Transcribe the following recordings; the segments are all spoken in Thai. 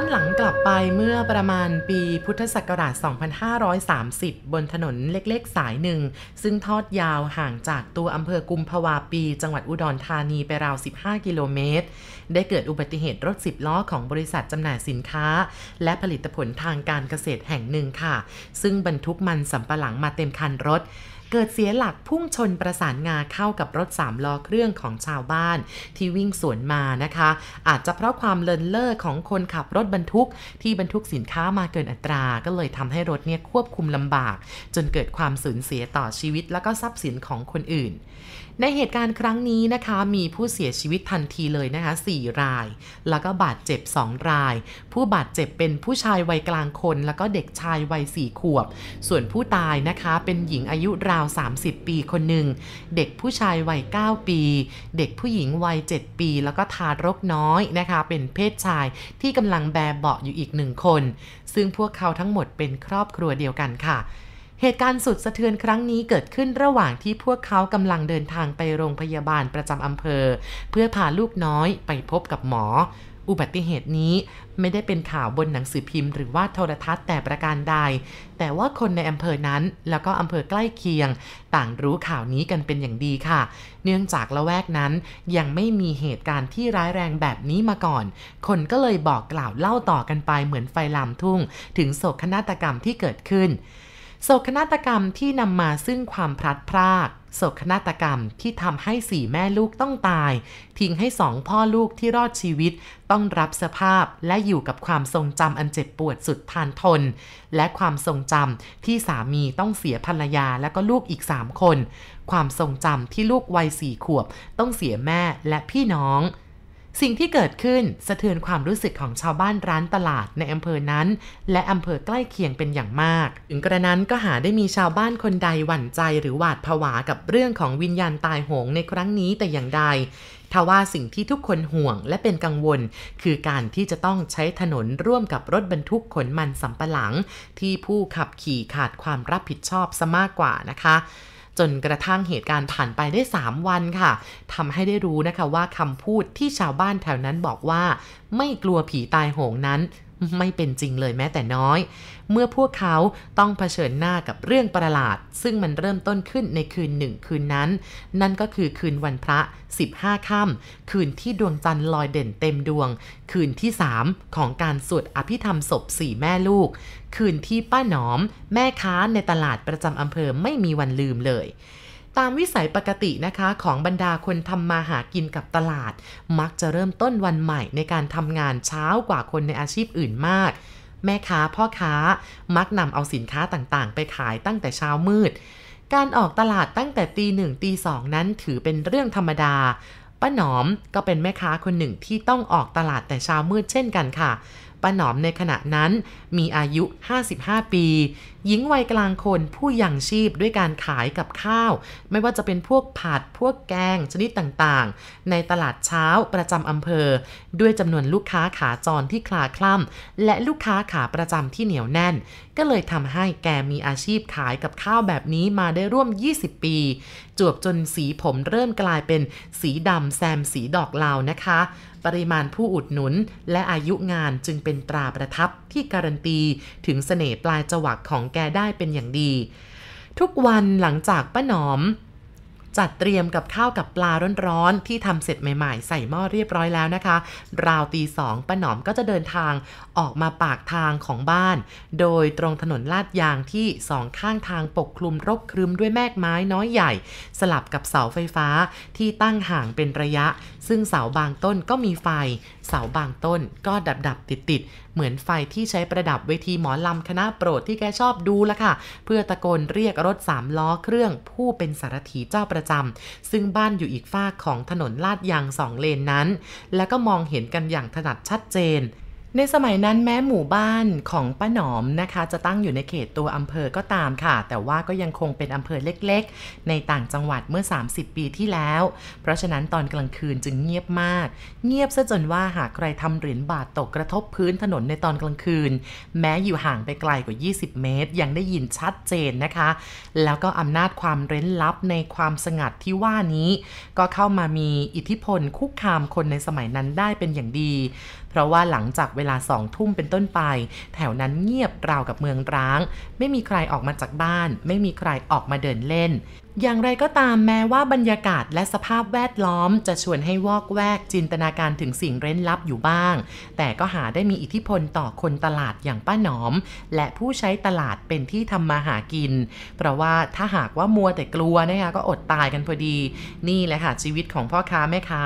้อนหลังกลับไปเมื่อประมาณปีพุทธศักราช 2530 บนถนนเล็กๆ สายหนึ่ง ซึ่งทอดยาวห่างจากตัวอำเภอกุมภาวาปี จังหวัดอุดรธานีไปราว 15 กิโลเมตร ได้เกิดอุบัติเหตุรถ 10 ล้อของบริษัทจำหน่ายสินค้า และผลิตผลทางการเกษตรแห่งหนึ่งค่ะ ซึ่งบรรทุกมันสำปะหลังมาเต็มคันรถ เกิดเสียหลักพุ่งชนประสานงาเข้ากับรถสามล้อเครื่องของชาวบ้านที่วิ่งสวนมานะคะ อาจจะเพราะความเลินเล่อของคนขับรถบรรทุก ที่บรรทุกสินค้ามาเกินอัตรา ก็เลยทำให้รถเนี่ยควบคุมลำบาก จนเกิดความสูญเสียต่อชีวิต และก็ทรัพย์สินของคนอื่น ในเหตุการณ์ครั้งนี้นะคะมีผู้เสียชีวิตทันทีเลยนะคะ4ราย แล้วก็บาดเจ็บ 2 ราย ผู้บาดเจ็บเป็นผู้ชายวัยกลางคน แล้วก็เด็กชายวัย4ขวบ ส่วนผู้ตายนะคะเป็นหญิงอายุราว 30 ปีคนหนึ่ง เด็กผู้ชายวัย9ปี เด็กผู้หญิงวัย 7 ปี แล้วก็ทารกน้อยนะคะ เป็นเพศชายที่กำลังแบเบาะอยู่อีกหนึ่งคน ซึ่งพวกเขาทั้งหมดเป็นครอบครัวเดียวกันค่ะ เหตุการณ์สุดสะเทือนครั้งนี้เกิดขึ้นระหว่างที่พวกเขากำลังเดินทางไปโรงพยาบาลประจำอำเภอ เพื่อพาลูกน้อยไปพบกับหมอ อุบัติเหตุนี้ไม่ได้เป็นข่าวบนหนังสือพิมพ์หรือว่าโทรทัศน์แต่ประการใด แต่ว่าคนในอำเภอนั้น แล้วก็อำเภอใกล้เคียง ต่างรู้ข่าวนี้กันเป็นอย่างดีค่ะ เนื่องจากละแวกนั้นยังไม่มีเหตุการณ์ที่ร้ายแรงแบบนี้มาก่อน คนก็เลยบอกกล่าวเล่าต่อกันไปเหมือนไฟลามทุ่ง ถึงโศกนาฏกรรมที่เกิดขึ้น โศกนาฏกรรมที่นำมาซึ่งความพลัดพรากโศกนาฏกรรมที่ทำให้สี่แม่ลูกต้องตาย ทิ้งให้สองพ่อลูกที่รอดชีวิต ต้องรับสภาพและอยู่กับความทรงจำอันเจ็บปวดสุดทานทน และความทรงจำที่สามีต้องเสียภรรยาและก็ลูกอีกสามคน ความทรงจำที่ลูกวัยสี่ขวบ ต้องเสียแม่และพี่น้อง สิ่งที่เกิดขึ้นสะเทือนความรู้สึกของชาวบ้านร้านตลาดในอำเภอนั้น และอำเภอใกล้เคียงเป็นอย่างมาก ถึงกระนั้นก็หาได้มีชาวบ้านคนใดหวั่นใจหรือหวาดผวากับเรื่องของวิญญาณตายโหงในครั้งนี้แต่อย่างใดทว่าสิ่งที่ทุกคนห่วงและเป็นกังวล คือการที่จะต้องใช้ถนนร่วมกับรถบรรทุกขนมันสำปะหลัง ที่ผู้ขับขี่ขาดความรับผิดชอบซะมากกว่านะคะ จนกระทั่งเหตุการณ์ผ่านไปได้ 3 วันค่ะทำให้ได้รู้นะคะว่าคำพูดที่ชาวบ้านแถวนั้นบอกว่า ไม่กลัวผีตายโหงนั้น ไม่เป็นจริงเลยแม้แต่น้อย เมื่อพวกเขาต้องเผชิญหน้ากับเรื่องประหลาด ซึ่งมันเริ่มต้นขึ้นในคืนหนึ่งคืนนั้น นั่นก็คือคืนวันพระ 15ค่ำคืนที่ดวงจันทร์ลอยเด่นเต็มดวง คืนที่ 3 ของการสวดอภิธรรมศพสี่แม่ลูก คืนที่ป้าหนอม แม่ค้าในตลาดประจำอำเภอไม่มีวันลืมเลย ตามวิสัยปกตินะคะของบรรดาคนทำมาหากินกับตลาด มักจะเริ่มต้นวันใหม่ในการทำงานเช้ากว่าคนในอาชีพอื่นมาก แม่ค้าพ่อค้ามักนำเอาสินค้าต่างๆ ไปขายตั้งแต่เช้ามืด การออกตลาดตั้งแต่ตีหนึ่งตีสองนั้นถือเป็นเรื่องธรรมดาป้าหนอมก็เป็นแม่ค้าคนหนึ่งที่ต้องออกตลาดแต่เช้ามืดเช่นกันค่ะ ป้าหนอมในขณะนั้นมีอายุ 55 ปี หญิงวัยกลางคนผู้ยังชีพด้วยการขายกับข้าว ไม่ว่าจะเป็นพวกผัดพวกแกงชนิดต่างๆ ในตลาดเช้าประจำอำเภอ ด้วยจำนวนลูกค้าขาจรที่คลาคล่ำและลูกค้าขาประจำที่เหนียวแน่น ก็เลยทำให้แกมีอาชีพขายกับข้าวแบบนี้มาได้ร่วม 20 ปี จวบจนสีผมเริ่มกลายเป็นสีดำแซมสีดอกลาวนะคะ ปริมาณผู้อุดหนุน และอายุงานจึงเป็นตราประทับที่การันตีถึงเสน่ห์ปลายจวักของแกได้เป็นอย่างดี ทุกวันหลังจากป้าหนอม จัดเตรียมกับข้าวกับปลาร้อนๆที่ทำเสร็จใหม่ๆ ใส่หม้อเรียบร้อยแล้วนะคะ ราวตีสองป้าหนอมก็จะเดินทางออกมาปากทางของบ้าน โดยตรงถนนลาดยางที่สองข้างทางปกคลุมรกครึมด้วยแมกไม้น้อยใหญ่ สลับกับเสาไฟฟ้าที่ตั้งห่างเป็นระยะ ซึ่งเสาบางต้นก็มีไฟ เสาบางต้นก็ดับดับติดติดเหมือนไฟที่ใช้ประดับเวทีหมอลำคณะโปรดที่แกชอบดูละค่ะ เพื่อตะโกนเรียกรถสามล้อเครื่องผู้เป็นสารถีเจ้าประจำซึ่งบ้านอยู่อีกฝากของถนนลาดยางสองเลนนั้น แล้วก็มองเห็นกันอย่างถนัดชัดเจน ในสมัยนั้นแม้หมู่บ้านของป้าหนอมนะคะ จะตั้งอยู่ในเขตตัวอำเภอก็ตามค่ะ แต่ว่าก็ยังคงเป็นอำเภอเล็กๆ ในต่างจังหวัดเมื่อ 30 ปีที่แล้ว เพราะฉะนั้นตอนกลางคืนจึงเงียบมาก เงียบซะจนว่าหากใครทำเหรียญบาทตกกระทบพื้นถนนในตอนกลางคืน แม้อยู่ห่างไปไกลกว่า 20 เมตร ยังได้ยินชัดเจนนะคะ แล้วก็อำนาจความเร้นลับในความสงัดที่ว่านี้ ก็เข้ามามีอิทธิพลคุกคามคนในสมัยนั้นได้เป็นอย่างดี เพราะว่าหลังจากเเวลาสองทุ่มเป็นต้นไป แถวนั้นเงียบราวกับเมืองร้าง ไม่มีใครออกมาจากบ้าน ไม่มีใครออกมาเดินเล่น อย่างไรก็ตามแม้ว่าบรรยากาศและสภาพแวดล้อม จะชวนให้วอกแวกจินตนาการถึงสิ่งเร้นลับอยู่บ้าง แต่ก็หาได้มีอิทธิพลต่อคนตลาดอย่างป้าหนอม และผู้ใช้ตลาดเป็นที่ทำมาหากิน เพราะว่าถ้าหากว่ามัวแต่กลัวนะคะก็อดตายกันพอดี นี่แหละค่ะชีวิตของพ่อค้าแม่ค้า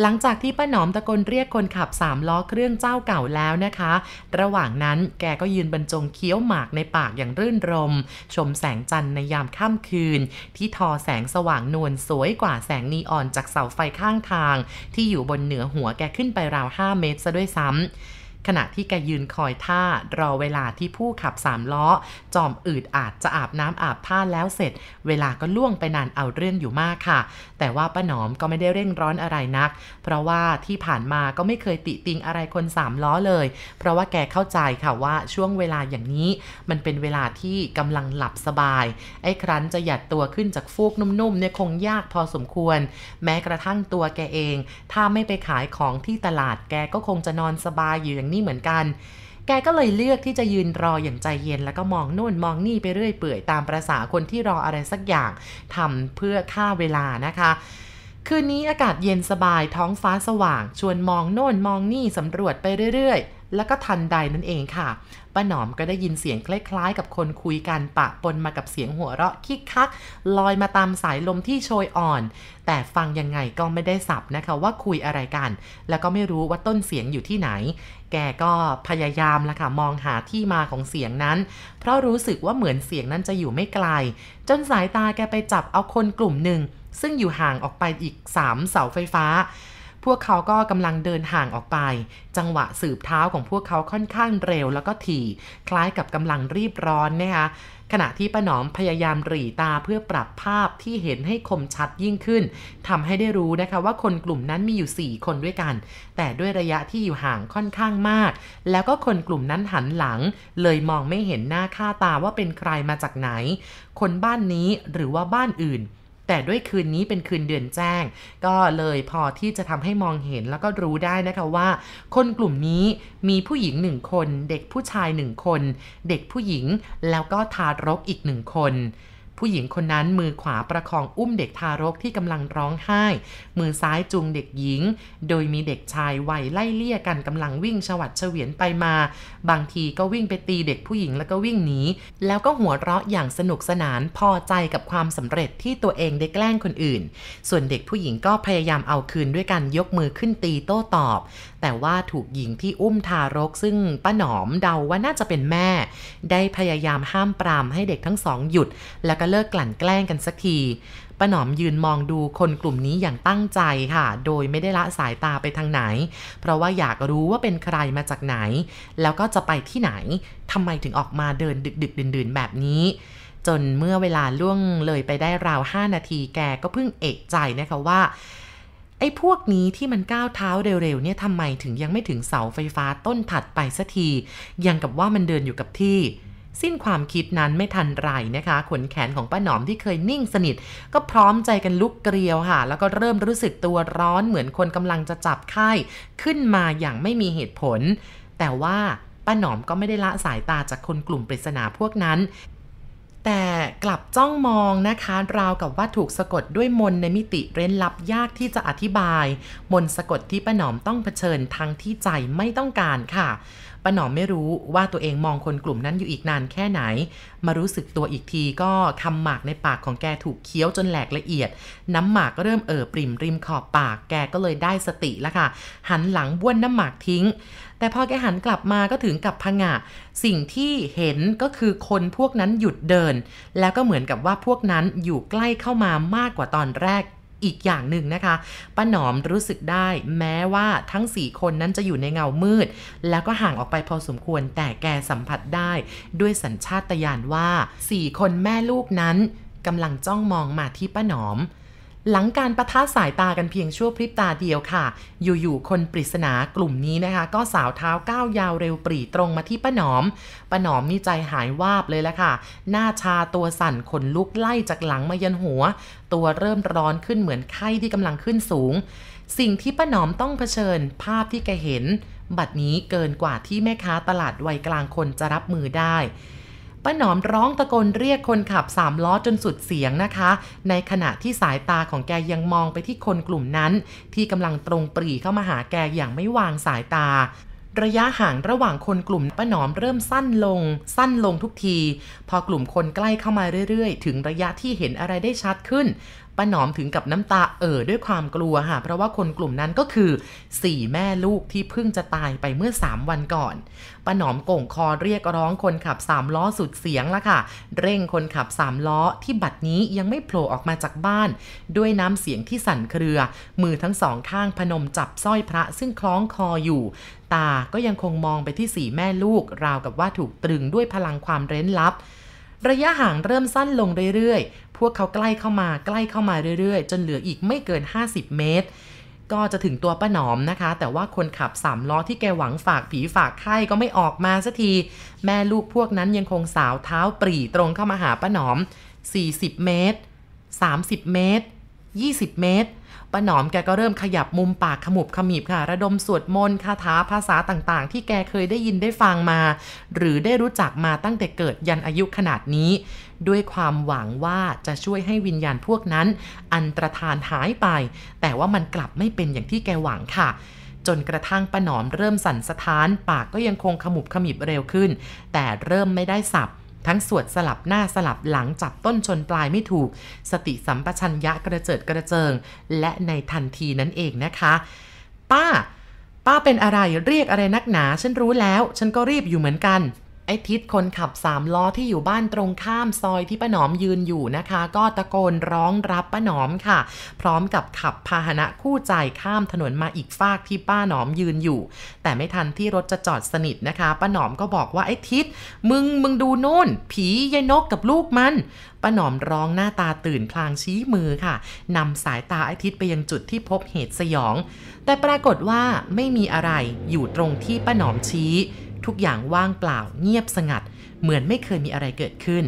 หลังจากที่ป้าหนอมตะโกนเรียกคนขับสามล้อเครื่องเจ้าเก่าแล้วนะคะ ระหว่างนั้นแกก็ยืนบรรจงเคี้ยวหมากในปากอย่างรื่นรม ชมแสงจันทร์ในยามค่ำคืน ที่ทอแสงสว่างนวลสวยกว่าแสงนีออนจากเสาไฟข้างทาง ที่อยู่บนเหนือหัวแกขึ้นไปราว 5 เมตรซะด้วยซ้ำ ขณะที่แกยืนคอยท่ารอเวลาที่ผู้ขับสามล้อ จอมอืดอาจจะอาบน้ำอาบท่าแล้วเสร็จ เวลาก็ล่วงไปนานเอาเรื่องอยู่มากค่ะ แต่ว่าป้าหนอมก็ไม่ได้เร่งร้อนอะไรนัก เพราะว่าที่ผ่านมาก็ไม่เคยติติงอะไรคนสามล้อเลย เพราะว่าแกเข้าใจค่ะว่าช่วงเวลาอย่างนี้มันเป็นเวลาที่กำลังหลับสบาย ไอ้ครั้นจะหยัดตัวขึ้นจากฟูกนุ่มๆเนี่ยคงยากพอสมควร แม้กระทั่งตัวแกเอง ถ้าไม่ไปขายของที่ตลาดแกก็คงจะนอนสบายอยู่อย่างนี่เหมือนกัน แกก็เลยเลือกที่จะยืนรออย่างใจเย็น แล้วก็มองโน่นมองนี่ไปเรื่อยเปื่อยตามประษาคนที่รออะไรสักอย่างทำเพื่อฆ่าเวลานะคะคืนนี้อากาศเย็นสบายท้องฟ้าสว่าง ชวนมองโน่นมองนี่สำรวจไปเรื่อยๆ แล้วก็ทันใดนั่นเองค่ะ ป้าหนอมก็ได้ยินเสียงคล้ายๆ กับคนคุยกันปะปนมากับเสียงหัวเราะคิกคัก ลอยมาตามสายลมที่โชยอ่อน แต่ฟังยังไงก็ไม่ได้สับนะคะว่าคุยอะไรกัน แล้วก็ไม่รู้ว่าต้นเสียงอยู่ที่ไหน แกก็พยายามละค่ะมองหาที่มาของเสียงนั้น เพราะรู้สึกว่าเหมือนเสียงนั้นจะอยู่ไม่ไกล จนสายตาแกไปจับเอาคนกลุ่มหนึ่งซึ่งอยู่ห่างออกไปอีก 3 เสาไฟฟ้า พวกเขาก็กำลังเดินห่างออกไป จังหวะสืบเท้าของพวกเขาค่อนข้างเร็วแล้วก็ถี่ คล้ายกับกำลังรีบร้อนนะคะขณะที่ป้าหนอมพยายามหรี่ตาเพื่อปรับภาพที่เห็นให้คมชัดยิ่งขึ้นทำให้ได้รู้นะคะว่าคนกลุ่มนั้นมีอยู่ 4 คนด้วยกัน แต่ด้วยระยะที่อยู่ห่างค่อนข้างมาก แล้วก็คนกลุ่มนั้นหันหลัง เลยมองไม่เห็นหน้าค่าตาว่าเป็นใครมาจากไหน คนบ้านนี้หรือว่าบ้านอื่น แต่ด้วยคืนนี้เป็นคืนเดือนแจ้ง ก็เลยพอที่จะทำให้มองเห็นแล้วก็รู้ได้นะคะว่า คนกลุ่มนี้มีผู้หญิงหนึ่งคน เด็กผู้ชายหนึ่งคน เด็กผู้หญิงแล้วก็ทารกอีกหนึ่งคน ผู้หญิงคนนั้นมือขวาประคองอุ้มเด็กทารกที่กำลังร้องไห้ มือซ้ายจูงเด็กหญิง โดยมีเด็กชายวัยไล่เลี่ยกันกำลังวิ่งฉวัดเฉวียนไปมา บางทีก็วิ่งไปตีเด็กผู้หญิงแล้วก็วิ่งหนี แล้วก็หัวเราะอย่างสนุกสนานพอใจกับความสำเร็จที่ตัวเองได้แกล้งคนอื่น ส่วนเด็กผู้หญิงก็พยายามเอาคืนด้วยการยกมือขึ้นตีโต้ตอบ แต่ว่าถูกหญิงที่อุ้มทารกซึ่งป้าหนอมเดาว่าน่าจะเป็นแม่ ได้พยายามห้ามปรามให้เด็กทั้งสองหยุดแล้วก็เลิกกลั่นแกล้งกันสักทีป้าหนอมยืนมองดูคนกลุ่มนี้อย่างตั้งใจค่ะ โดยไม่ได้ละสายตาไปทางไหน เพราะว่าอยากรู้ว่าเป็นใครมาจากไหน แล้วก็จะไปที่ไหนทำไมถึงออกมาเดินดึกดึกดื่น ๆ แบบนี้ จนเมื่อเวลาล่วงเลยไปได้ราว 5 นาทีแกก็เพิ่งเอกใจนะคะว่าไอ้พวกนี้ที่มันก้าวเท้าเร็วๆเนี่ยทำไมถึงยังไม่ถึงเสาไฟฟ้าต้นถัดไปสักที ยังกับว่ามันเดินอยู่กับที่ สิ้นความคิดนั้นไม่ทันไรนะคะ ขนแขนของป้าหนอมที่เคยนิ่งสนิท ก็พร้อมใจกันลุกเกลียวค่ะ แล้วก็เริ่มรู้สึกตัวร้อนเหมือนคนกำลังจะจับไข้ขึ้นมาอย่างไม่มีเหตุผล แต่ว่าป้าหนอมก็ไม่ได้ละสายตาจากคนกลุ่มปริศนาพวกนั้น แต่กลับจ้องมองนะคะ ราวกับว่าถูกสะกดด้วยมนในมิติเร้นลับยากที่จะอธิบาย มนสะกดที่ป้าหนอมต้องเผชิญทั้งที่ใจไม่ต้องการค่ะ ป้าหนอมไม่รู้ว่าตัวเองมองคนกลุ่มนั้นอยู่อีกนานแค่ไหน มารู้สึกตัวอีกทีก็คำหมากในปากของแกถูกเคี้ยวจนแหลกละเอียด น้ำหมากก็เริ่มเอ่อปริ่มริมขอบปากแกก็เลยได้สติแล้วค่ะ หันหลังบ้วนน้ำหมากทิ้ง แต่พอแกหันกลับมาก็ถึงกับพังะ สิ่งที่เห็นก็คือคนพวกนั้นหยุดเดิน แล้วก็เหมือนกับว่าพวกนั้นอยู่ใกล้เข้ามามากกว่าตอนแรก อีกอย่างหนึ่งนะคะป้าหนอมรู้สึกได้แม้ว่าทั้ง 4 คนนั้นจะอยู่ในเงามืด แล้วก็ห่างออกไปพอสมควรแต่แกสัมผัสได้ ด้วยสัญชาตญาณว่า 4 คนแม่ลูกนั้นกำลังจ้องมองมาที่ป้าหนอม หลังการประทะสายตากันเพียงชั่วพริบตาเดียวค่ะ อยู่ๆ คนปริศนากลุ่มนี้นะคะ ก็สาวเท้าก้าวยาวเร็วปรีตรงมาที่ป้าหนอม ป้าหนอมนี่ใจหายวาบเลยละค่ะ หน้าชาตัวสั่นขนลุกไล่จากหลังมายันหัว ตัวเริ่มร้อนขึ้นเหมือนไข้ที่กำลังขึ้นสูง สิ่งที่ป้าหนอมต้องเผชิญภาพที่แกเห็น บัดนี้เกินกว่าที่แม่ค้าตลาดวัยกลางคนจะรับมือได้ ป้าหนอมร้องตะโกนเรียกคนขับสามล้อจนสุดเสียงนะคะ ในขณะที่สายตาของแกยังมองไปที่คนกลุ่มนั้น ที่กำลังตรงปรีเข้ามาหาแกอย่างไม่วางสายตาระยะห่างระหว่างคนกลุ่มป้าหนอมเริ่มสั้นลง สั้นลงทุกที พอกลุ่มคนใกล้เข้ามาเรื่อยๆ ถึงระยะที่เห็นอะไรได้ชัดขึ้น ป้าหนอมถึงกับน้ำตาเอ่อด้วยความกลัวค่ะ เพราะว่าคนกลุ่มนั้นก็คือสี่แม่ลูกที่เพิ่งจะตายไปเมื่อ 3 วันก่อนป้าหนอมโก่งคอเรียกร้องคนขับสามล้อสุดเสียงละค่ะ เร่งคนขับสามล้อที่บัดนี้ยังไม่โผล่ออกมาจากบ้าน ด้วยน้ำเสียงที่สั่นเครือ มือทั้งสองข้างพนมจับสร้อยพระซึ่งคล้องคออยู่ ตาก็ยังคงมองไปที่สี่แม่ลูก ราวกับว่าถูกตรึงด้วยพลังความเร้นลับระยะห่างเริ่มสั้นลงเรื่อยๆ พวกเขาใกล้เข้ามาใกล้เข้ามาเรื่อยๆ จนเหลืออีกไม่เกิน 50 เมตร ก็จะถึงตัวป้าหนอมนะคะ แต่ว่าคนขับสามล้อที่แกหวังฝากผีฝากไข้ก็ไม่ออกมาสักที แม่ลูกพวกนั้นยังคงสาวเท้าปรีตรงเข้ามาหาป้าหนอม 40 เมตร 30 เมตร 20 เมตรป้าหนอมแกก็เริ่มขยับมุมปากขมุบขมิบค่ะ ระดมสวดมนต์คาถาภาษาต่างๆ ที่แกเคยได้ยินได้ฟังมา หรือได้รู้จักมาตั้งแต่เกิดยันอายุขนาดนี้ ด้วยความหวังว่าจะช่วยให้วิญญาณพวกนั้น อันตรธานหายไป แต่ว่ามันกลับไม่เป็นอย่างที่แกหวังค่ะจนกระทั่งป้าหนอมเริ่มสั่นสะท้าน ปากก็ยังคงขมุบขมิบเร็วขึ้น แต่เริ่มไม่ได้สับ ทั้งสวดสลับหน้าสลับหลังจับต้นชนปลายไม่ถูก สติสัมปชัญญะกระเจิดกระเจิง และในทันทีนั้นเองนะคะ ป้า ป้าเป็นอะไรเรียกอะไรนักหนา ฉันรู้แล้ว ฉันก็รีบอยู่เหมือนกัน ไอ้ทิศคนขับสามล้อที่อยู่บ้านตรงข้ามซอยที่ป้าหนอมยืนอยู่นะคะ ก็ตะโกนร้องรับป้าหนอมค่ะ พร้อมกับขับพาหนะคู่ใจข้ามถนนมาอีกฟากที่ป้าหนอมยืนอยู่ แต่ไม่ทันที่รถจะจอดสนิทนะคะป้าหนอมก็บอกว่าไอ้ทิศมึงมึงดูโน่น ผียายนกกับลูกมันป้าหนอมร้องหน้าตาตื่นพลางชี้มือค่ะนำสายตาไอ้ทิศไปยังจุดที่พบเหตุสยอง แต่ปรากฏว่าไม่มีอะไรอยู่ตรงที่ป้าหนอมชี้ ทุกอย่างว่างเปล่าเงียบสงัด เหมือนไม่เคยมีอะไรเกิดขึ้น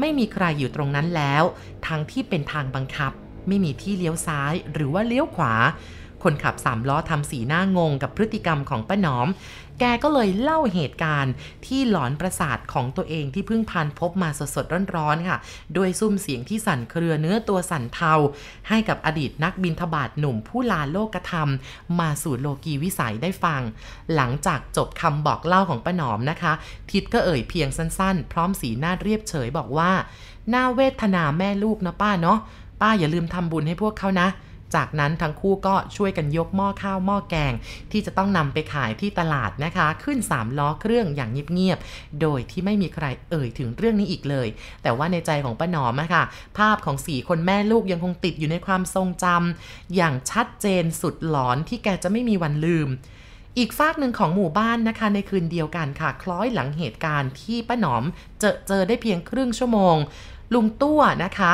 ไม่มีใครอยู่ตรงนั้นแล้ว ทั้งที่เป็นทางบังคับ ไม่มีที่เลี้ยวซ้ายหรือว่าเลี้ยวขวา คนขับสามล้อทำสีหน้างงกับพฤติกรรมของป้าหนอม แกก็เลยเล่าเหตุการณ์ที่หลอนประสาทของตัวเองที่เพิ่งพันพบมาสดๆร้อนๆค่ะ โดยซุ้มเสียงที่สั่นเครือเนื้อตัวสั่นเทา ให้กับอดีตนักบินทบาทหนุ่มผู้ลาโลกธรรม มาสู่โลกีวิสัยได้ฟัง หลังจากจบคำบอกเล่าของป้าหนอมนะคะ ทิดก็เอ่ยเพียงสั้นๆ พร้อมสีหน้าเรียบเฉยบอกว่าน่าเวทนาแม่ลูกนะป้าเนาะป้าอย่าลืมทำบุญให้พวกเขานะ จากนั้นทั้งคู่ก็ช่วยกันยกหม้อข้าวหม้อแกง ที่จะต้องนำไปขายที่ตลาดนะคะ ขึ้น 3 ล้อเครื่องอย่างเงียบๆ โดยที่ไม่มีใครเอ่ยถึงเรื่องนี้อีกเลย แต่ว่าในใจของป้าหนอมอะค่ะภาพของสี่คนแม่ลูกยังคงติดอยู่ในความทรงจำอย่างชัดเจนสุดหลอนที่แกจะไม่มีวันลืมอีกฝากหนึ่งของหมู่บ้านนะคะในคืนเดียวกันค่ะ คล้อยหลังเหตุการณ์ที่ป้าหนอม เจอเจอได้เพียงครึ่งชั่วโมง ลุงตั้วนะคะ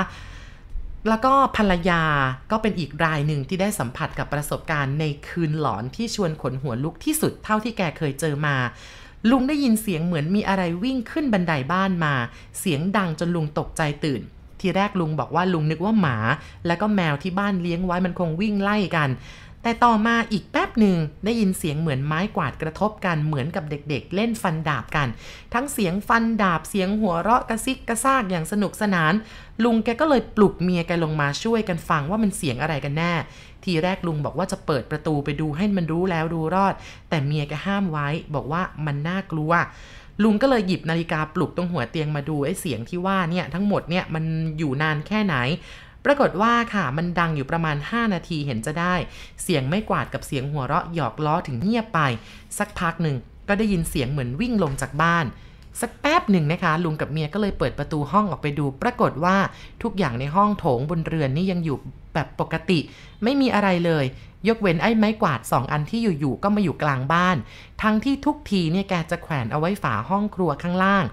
แล้วก็ภรรยาก็เป็นอีกรายหนึ่งที่ได้สัมผัสกับประสบการณ์ในคืนหลอนที่ชวนขนหัวลุกที่สุดเท่าที่แกเคยเจอมา ลุงได้ยินเสียงเหมือนมีอะไรวิ่งขึ้นบันไดบ้านมา เสียงดังจนลุงตกใจตื่น ทีแรกลุงบอกว่าลุงนึกว่าหมา แล้วก็แมวที่บ้านเลี้ยงไว้มันคงวิ่งไล่กัน แต่ต่อมาอีกแป๊บหนึ่งได้ยินเสียงเหมือนไม้กวาดกระทบกันเหมือนกับเด็กๆ เล่นฟันดาบกัน ทั้งเสียงฟันดาบเสียงหัวเราะกระซิกกระซากอย่างสนุกสนาน ลุงแกก็เลยปลุกเมียแกลงมาช่วยกันฟังว่ามันเสียงอะไรกันแน่ ทีแรกลุงบอกว่าจะเปิดประตูไปดูให้มันรู้แล้วดูรอด แต่เมียแกห้ามไว้บอกว่ามันน่ากลัวลุงก็เลยหยิบนาฬิกาปลุกตรงหัวเตียงมาดูไอ้เสียงที่ว่าเนี่ยทั้งหมดเนี่ยมันอยู่นานแค่ไหน ปรากฏว่าค่ะมันดังอยู่ประมาณ 5 นาทีเห็นจะได้ เสียงไม่กวาดกับเสียงหัวเราะหยอกล้อถึงเงียบไป สักพักหนึ่งก็ได้ยินเสียงเหมือนวิ่งลงจากบ้าน สักแป๊บหนึ่งนะคะ ลุงกับเมียก็เลยเปิดประตูห้องออกไปดู ปรากฏว่าทุกอย่างในห้องโถงบนเรือนนี่ยังอยู่แบบปกติ ไม่มีอะไรเลย ยกเว้นไอ้ไม้กวาดสองอันที่อยู่ๆก็มาอยู่กลางบ้าน ทั้งที่ทุกทีเนี่ยแกจะแขวนเอาไว้ฝาห้องครัวข้างล่าง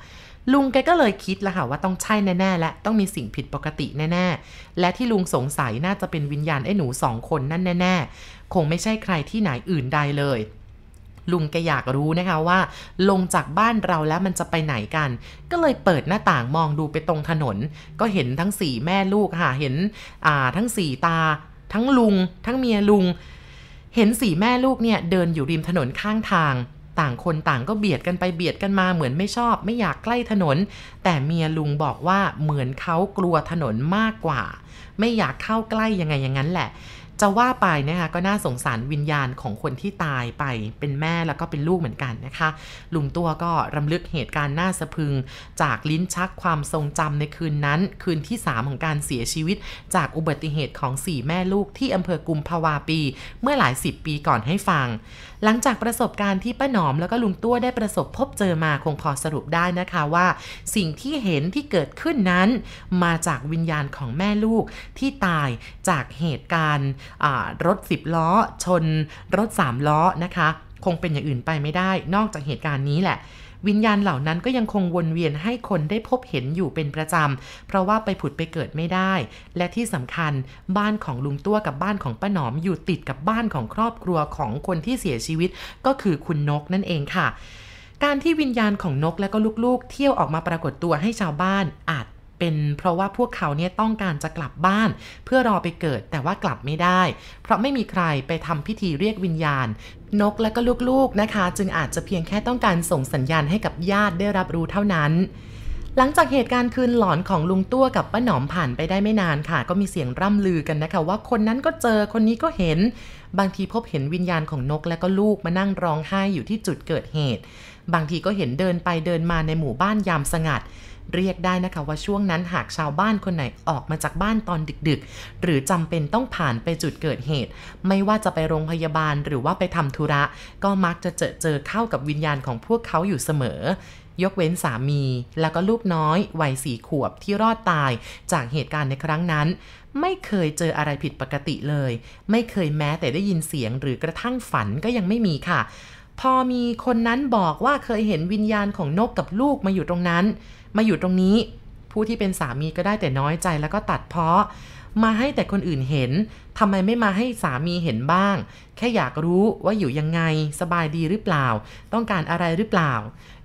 ลุงแกก็เลยคิดละค่ะว่าต้องใช่แน่ๆและต้องมีสิ่งผิดปกติแน่ๆ และที่ลุงสงสัยน่าจะเป็นวิญญาณไอ้หนูสองคนนั่นแน่ๆ คงไม่ใช่ใครที่ไหนอื่นใดเลยลุงแกอยากรู้นะคะว่า ลงจากบ้านเราแล้วมันจะไปไหนกัน ก็เลยเปิดหน้าต่างมองดูไปตรงถนน ก็เห็นทั้งสี่แม่ลูกค่ะเห็นอ่าทั้งสี่ตา ทั้งลุง ทั้งเมียลุง เห็นสี่แม่ลูกเนี่ยเดินอยู่ริมถนนข้างทาง ต่างคนต่างก็เบียดกันไปเบียดกันมาเหมือนไม่ชอบ ไม่อยากใกล้ถนน แต่เมียลุงบอกว่าเหมือนเขากลัวถนนมากกว่า ไม่อยากเข้าใกล้ยังไงอย่างนั้นแหละ จะว่าไปนะคะก็น่าสงสารวิญญาณของคนที่ตายไปเป็นแม่แล้วก็เป็นลูกเหมือนกันนะคะ ลุงตัวก็รำลึกเหตุการณ์น่าสะพึง จากลิ้นชักความทรงจำในคืนนั้น คืนที่ 3 ของการเสียชีวิต จากอุบัติเหตุของ 4 แม่ลูกที่อำเภอกุมภาวาปี เมื่อหลายสิบปีก่อนให้ฟังหลังจากประสบการณ์ที่ป้าหนอมแล้วก็ลุงตัวได้ประสบพบเจอมาคงพอสรุปได้นะคะว่า สิ่งที่เห็นที่เกิดขึ้นนั้น มาจากวิญญาณของแม่ลูกที่ตายจากเหตุการณ์รถสิบล้อ ชน รถสามล้อนะคะ คงเป็นอย่างอื่นไปไม่ได้ นอกจากเหตุการณ์นี้แหละ วิญญาณเหล่านั้นก็ยังคงวนเวียนให้คนได้พบเห็นอยู่เป็นประจำ เพราะว่าไปผุดไปเกิดไม่ได้ และที่สำคัญบ้านของลุงตัวกับบ้านของป้าหนอมอยู่ติดกับบ้านของครอบครัวของคนที่เสียชีวิต ก็คือคุณนกนั่นเองค่ะการที่วิญญาณของนกและก็ลูกๆ เที่ยวออกมาปรากฏตัวให้ชาวบ้านอาจ เป็นเพราะว่าพวกเขาเนี่ยต้องการจะกลับบ้าน เพื่อรอไปเกิดแต่ว่ากลับไม่ได้ เพราะไม่มีใครไปทำพิธีเรียกวิญญาณ นกและก็ลูกๆนะคะ จึงอาจจะเพียงแค่ต้องการส่งสัญญาณให้กับญาติได้รับรู้เท่านั้นหลังจากเหตุการณ์คืนหลอนของลุงตั้วกับป้าหนอมผ่านไปได้ไม่นานค่ะ ก็มีเสียงร่ำลือกันนะคะ ว่าคนนั้นก็เจอคนนี้ก็เห็น บางทีพบเห็นวิญญาณของนกและก็ลูกมานั่งร้องไห้อยู่ที่จุดเกิดเหตุ บางทีก็เห็นเดินไปเดินมาในหมู่บ้านยามสงัด เรียกได้นะคะว่าช่วงนั้นหากชาวบ้านคนไหนออกมาจากบ้านตอนดึกๆ หรือจำเป็นต้องผ่านไปจุดเกิดเหตุ ไม่ว่าจะไปโรงพยาบาลหรือว่าไปทำธุระ ก็มักจะเจอเจอเข้ากับวิญญาณของพวกเขาอยู่เสมอยกเว้นสามี แล้วก็ลูกน้อยวัยสี่ขวบที่รอดตายจากเหตุการณ์ในครั้งนั้น ไม่เคยเจออะไรผิดปกติเลย ไม่เคยแม้แต่ได้ยินเสียงหรือกระทั่งฝันก็ยังไม่มีค่ะ พอมีคนนั้นบอกว่าเคยเห็นวิญญาณของนกกับลูกมาอยู่ตรงนั้น มาอยู่ตรงนี้ ผู้ที่เป็นสามีก็ได้แต่น้อยใจแล้วก็ตัดเพาะ มาให้แต่คนอื่นเห็นทำไมไม่มาให้สามีเห็นบ้าง แค่อยากรู้ว่าอยู่ยังไง สบายดีหรือเปล่า ต้องการอะไรหรือเปล่า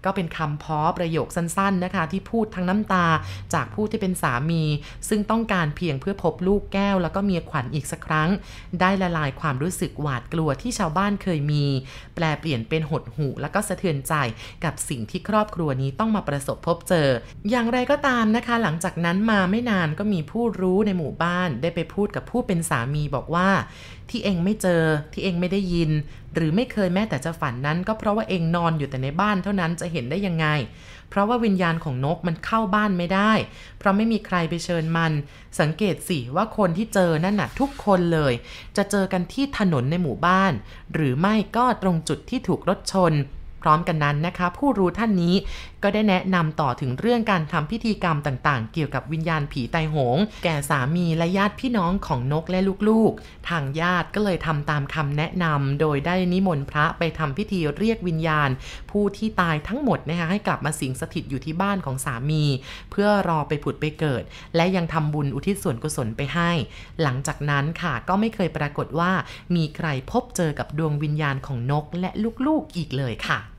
ก็เป็นคำพ้อประโยคสั้นๆนะคะ ที่พูดทั้งน้ำตาจากผู้ที่เป็นสามี ซึ่งต้องการเพียงเพื่อพบลูกแก้ว แล้วก็เมียขวัญอีกสักครั้ง ได้ละลายความรู้สึกหวาดกลัวที่ชาวบ้านเคยมี แปลเปลี่ยนเป็นหดหูแล้วก็สะเทือนใจกับสิ่งที่ครอบครัวนี้ต้องมาประสบพบเจอ อย่างไรก็ตามนะคะ หลังจากนั้นมาไม่นานก็มีผู้รู้ในหมู่บ้านได้ไปพูดกับผู้เป็นสามีบอกว่า ที่เองไม่เจอที่เองไม่ได้ยิน หรือไม่เคยแม้แต่จะฝันนั้น ก็เพราะว่าเองนอนอยู่แต่ในบ้านเท่านั้นจะเห็นได้ยังไง เพราะว่าวิญญาณของนกมันเข้าบ้านไม่ได้ เพราะไม่มีใครไปเชิญมัน สังเกตสิว่าคนที่เจอนั่นน่ะทุกคนเลย จะเจอกันที่ถนนในหมู่บ้าน หรือไม่ก็ตรงจุดที่ถูกรถชน พร้อมกันนั้นนะคะ ผู้รู้ท่านนี้ ก็ได้แนะนำต่อถึงเรื่องการทำพิธีกรรมต่างๆ เกี่ยวกับวิญญาณผีไตโหง แก่สามีและญาติพี่น้องของนกและลูกๆ ทางญาติก็เลยทำตามคำแนะนำโดยได้นิมนต์พระไปทำพิธีเรียกวิญญาณ ผู้ที่ตายทั้งหมดนะคะให้กลับมาสิงสถิตอยู่ที่บ้านของสามี เพื่อรอไปผุดไปเกิด และยังทำบุญอุทิศส่วนกุศลไปให้ หลังจากนั้นค่ะก็ไม่เคยปรากฏว่า มีใครพบเจอกับดวงวิญญาณของนกและลูกๆอีกเลยค่ะ